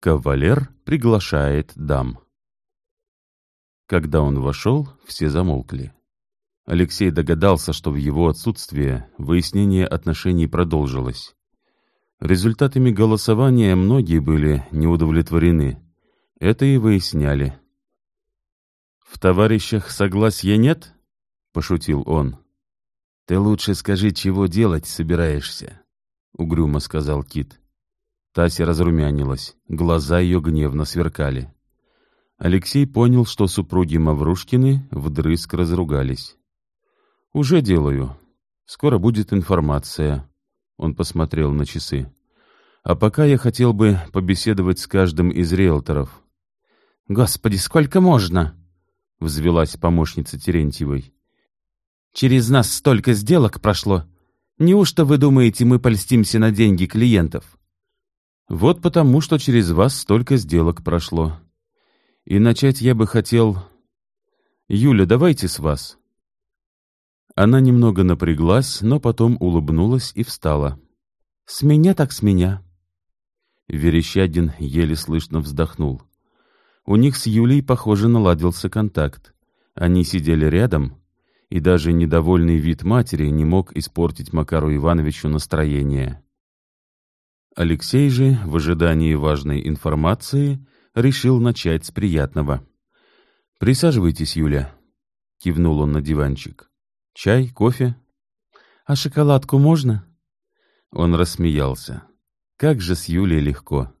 Кавалер приглашает дам. Когда он вошел, все замолкли. Алексей догадался, что в его отсутствие выяснение отношений продолжилось. Результатами голосования многие были не удовлетворены. Это и выясняли. «В товарищах согласия нет?» — пошутил он. «Ты лучше скажи, чего делать собираешься», — угрюмо сказал Кит. Тася разрумянилась, глаза ее гневно сверкали. Алексей понял, что супруги Маврушкины вдрызг разругались. «Уже делаю. Скоро будет информация». Он посмотрел на часы. «А пока я хотел бы побеседовать с каждым из риэлторов». «Господи, сколько можно?» — взвелась помощница Терентьевой. «Через нас столько сделок прошло. Неужто вы думаете, мы польстимся на деньги клиентов?» «Вот потому, что через вас столько сделок прошло. И начать я бы хотел... Юля, давайте с вас». Она немного напряглась, но потом улыбнулась и встала. «С меня так с меня». Верещагин еле слышно вздохнул. У них с Юлей, похоже, наладился контакт. Они сидели рядом, и даже недовольный вид матери не мог испортить Макару Ивановичу настроение. Алексей же, в ожидании важной информации, решил начать с приятного. «Присаживайтесь, Юля», — кивнул он на диванчик. «Чай, кофе?» «А шоколадку можно?» Он рассмеялся. «Как же с Юлей легко!»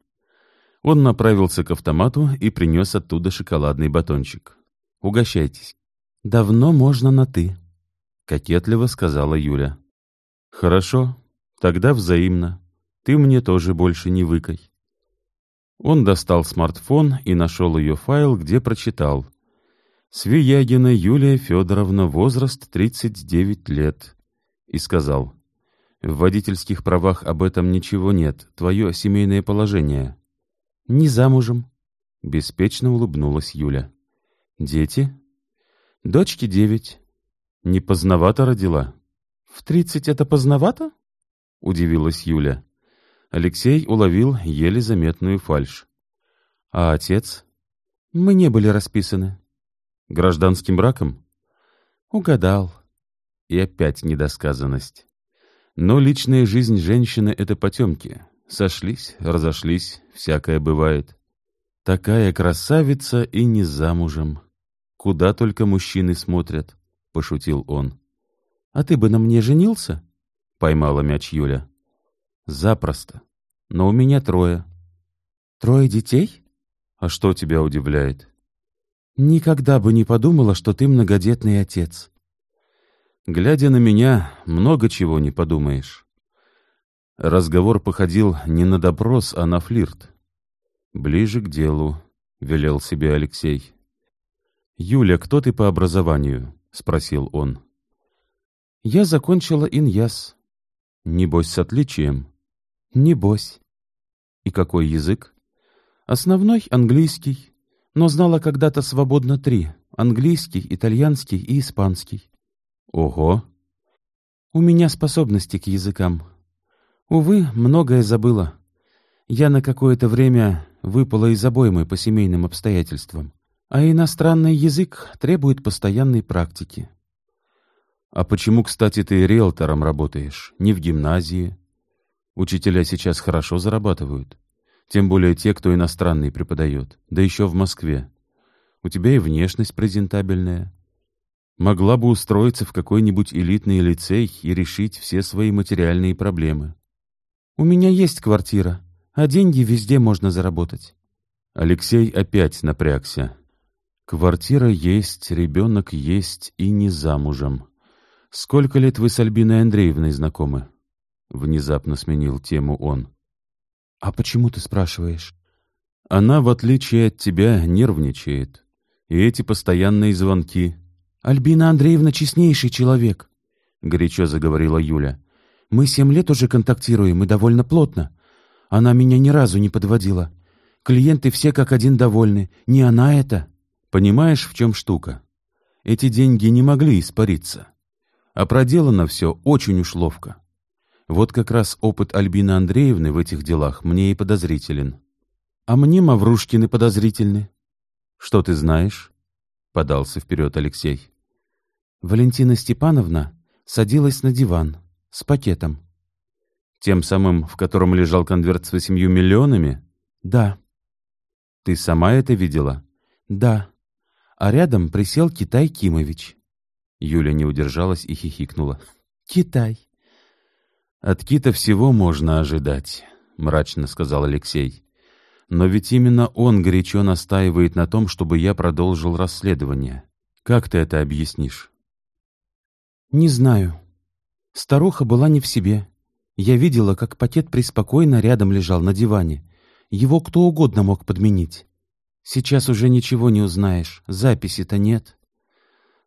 Он направился к автомату и принес оттуда шоколадный батончик. «Угощайтесь». «Давно можно на «ты», — кокетливо сказала Юля. «Хорошо, тогда взаимно. Ты мне тоже больше не выкай». Он достал смартфон и нашел ее файл, где прочитал. «Свиягина Юлия Федоровна, возраст 39 лет», и сказал. «В водительских правах об этом ничего нет, твое семейное положение». «Не замужем», — беспечно улыбнулась Юля. «Дети?» «Дочке девять». «Не поздновато родила?» «В тридцать это поздновато?» — удивилась Юля. Алексей уловил еле заметную фальшь. «А отец?» «Мы не были расписаны». «Гражданским браком?» «Угадал». И опять недосказанность. Но личная жизнь женщины — это потемки. Сошлись, разошлись, всякое бывает. Такая красавица и не замужем. Куда только мужчины смотрят, — пошутил он. — А ты бы на мне женился? — поймала мяч Юля. — Запросто. Но у меня трое. — Трое детей? А что тебя удивляет? — Никогда бы не подумала, что ты многодетный отец. Глядя на меня, много чего не подумаешь. Разговор походил не на допрос, а на флирт. «Ближе к делу», — велел себе Алексей. «Юля, кто ты по образованию?» — спросил он. «Я закончила иньяс». «Небось, с отличием?» «Небось». «И какой язык?» «Основной — английский, но знала когда-то свободно три — английский, итальянский и испанский». «Ого!» «У меня способности к языкам», Увы, многое забыла. Я на какое-то время выпала из обоймы по семейным обстоятельствам, а иностранный язык требует постоянной практики. А почему, кстати, ты риэлтором работаешь, не в гимназии? Учителя сейчас хорошо зарабатывают, тем более те, кто иностранный преподает, да еще в Москве. У тебя и внешность презентабельная. Могла бы устроиться в какой-нибудь элитный лицей и решить все свои материальные проблемы. У меня есть квартира, а деньги везде можно заработать. Алексей опять напрягся. Квартира есть, ребенок есть и не замужем. Сколько лет вы с Альбиной Андреевной знакомы? Внезапно сменил тему он. А почему ты спрашиваешь? Она, в отличие от тебя, нервничает. И эти постоянные звонки. Альбина Андреевна честнейший человек, горячо заговорила Юля. Мы семь лет уже контактируем и довольно плотно. Она меня ни разу не подводила. Клиенты все как один довольны. Не она это. Понимаешь, в чем штука? Эти деньги не могли испариться. А проделано все очень уж ловко. Вот как раз опыт Альбины Андреевны в этих делах мне и подозрителен. А мне Маврушкины подозрительны. Что ты знаешь? Подался вперед Алексей. Валентина Степановна садилась на диван с пакетом. Тем самым, в котором лежал конверт с восемью миллионами? Да. Ты сама это видела? Да. А рядом присел Китай Кимович. Юля не удержалась и хихикнула. Китай. От Кита всего можно ожидать, мрачно сказал Алексей. Но ведь именно он горячо настаивает на том, чтобы я продолжил расследование. Как ты это объяснишь? Не знаю. Старуха была не в себе. Я видела, как пакет преспокойно рядом лежал на диване. Его кто угодно мог подменить. Сейчас уже ничего не узнаешь, записи-то нет.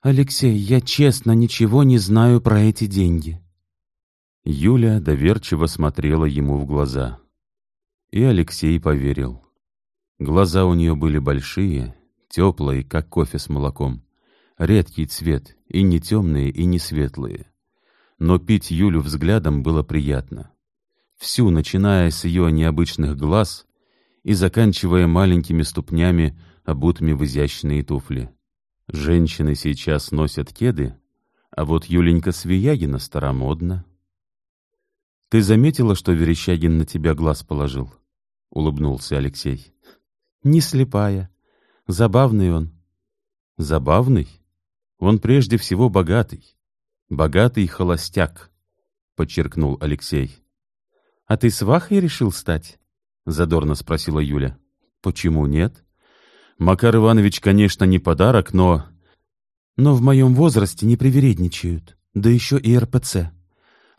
Алексей, я честно ничего не знаю про эти деньги. Юля доверчиво смотрела ему в глаза. И Алексей поверил. Глаза у нее были большие, теплые, как кофе с молоком. Редкий цвет, и не темные, и не светлые. Но пить Юлю взглядом было приятно. Всю, начиная с ее необычных глаз и заканчивая маленькими ступнями, обутыми в изящные туфли. Женщины сейчас носят кеды, а вот Юленька Свиягина старомодна. «Ты заметила, что Верещагин на тебя глаз положил?» — улыбнулся Алексей. «Не слепая. Забавный он». «Забавный? Он прежде всего богатый. Богатый холостяк», — подчеркнул Алексей. «А ты свахой решил стать?» — задорно спросила Юля. «Почему нет? Макар Иванович, конечно, не подарок, но...» «Но в моем возрасте не привередничают, да еще и РПЦ.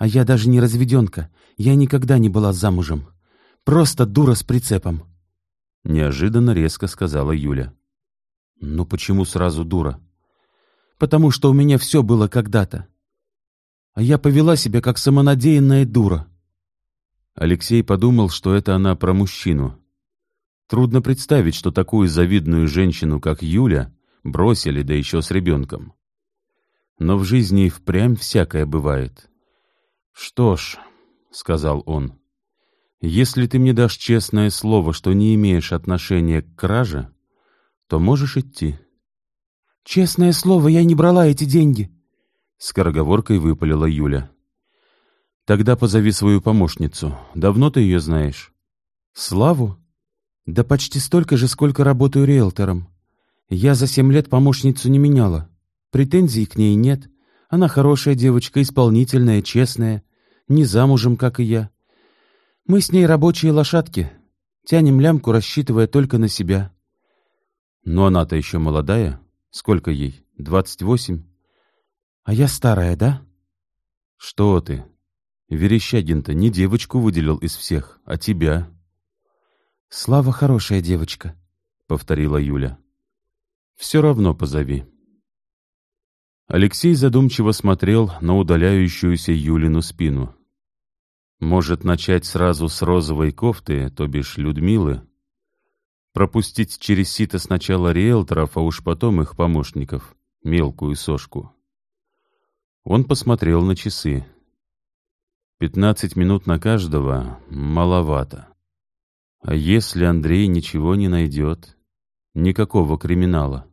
А я даже не разведенка, я никогда не была замужем». Просто дура с прицепом. Неожиданно резко сказала Юля. Ну почему сразу дура? Потому что у меня все было когда-то. А я повела себя как самонадеянная дура. Алексей подумал, что это она про мужчину. Трудно представить, что такую завидную женщину, как Юля, бросили, да еще с ребенком. Но в жизни и впрямь всякое бывает. «Что ж», — сказал он, если ты мне дашь честное слово, что не имеешь отношения к краже, то можешь идти. — Честное слово, я не брала эти деньги, — скороговоркой выпалила Юля. — Тогда позови свою помощницу. Давно ты ее знаешь? — Славу? Да почти столько же, сколько работаю риэлтором. Я за семь лет помощницу не меняла. Претензий к ней нет. Она хорошая девочка, исполнительная, честная, не замужем, как и я. Мы с ней рабочие лошадки, тянем лямку, рассчитывая только на себя. Но она-то еще молодая. Сколько ей? Двадцать восемь? А я старая, да? Что ты? Верещагин-то не девочку выделил из всех, а тебя. Слава хорошая девочка, — повторила Юля. Все равно позови. Алексей задумчиво смотрел на удаляющуюся Юлину спину. Может, начать сразу с розовой кофты, то бишь Людмилы? Пропустить через сито сначала риэлторов, а уж потом их помощников, мелкую сошку. Он посмотрел на часы. Пятнадцать минут на каждого маловато. А если Андрей ничего не найдет? Никакого криминала.